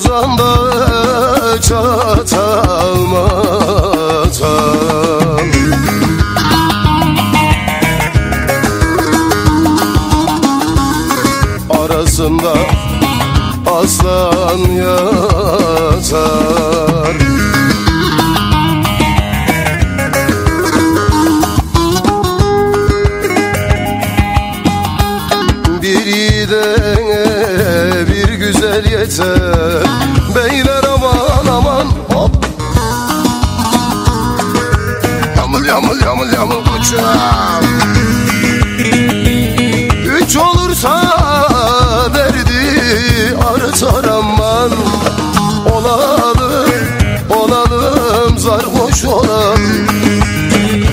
Ozan'da çatal Arasında aslan yatar. Bir yiğidene bir yeter Beyler aman aman hop. Yamul yamul yamul yamul uçam Üç olursa derdi artar aman. Olalım olalım zarhoş olalım.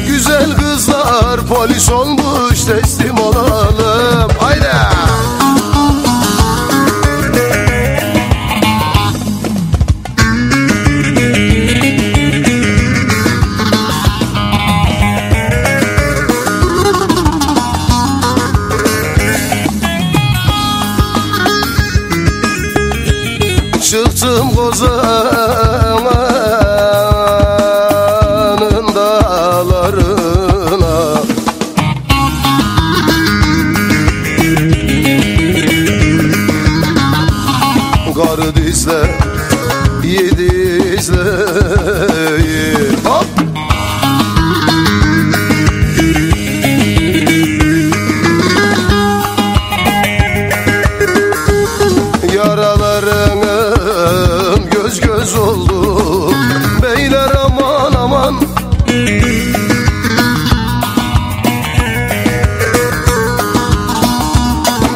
Güzel kızlar polis olmuş teslim Çıktım kozanın dağlarına. Karı dizle, yedi izleyi göz göz oldu Beyler aman aman.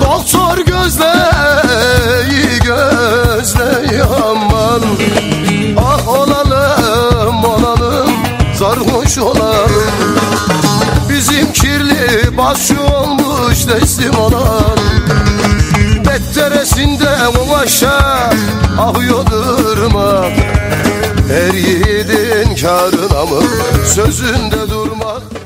Doktor gözle iyi gözle aman. Ah olalım olalım. Sarhoş olalım. Bizim kirli başı olmuş teslim olalım. Betteresinde ulaşa ahıyor yiğidin karına mı sözünde durmak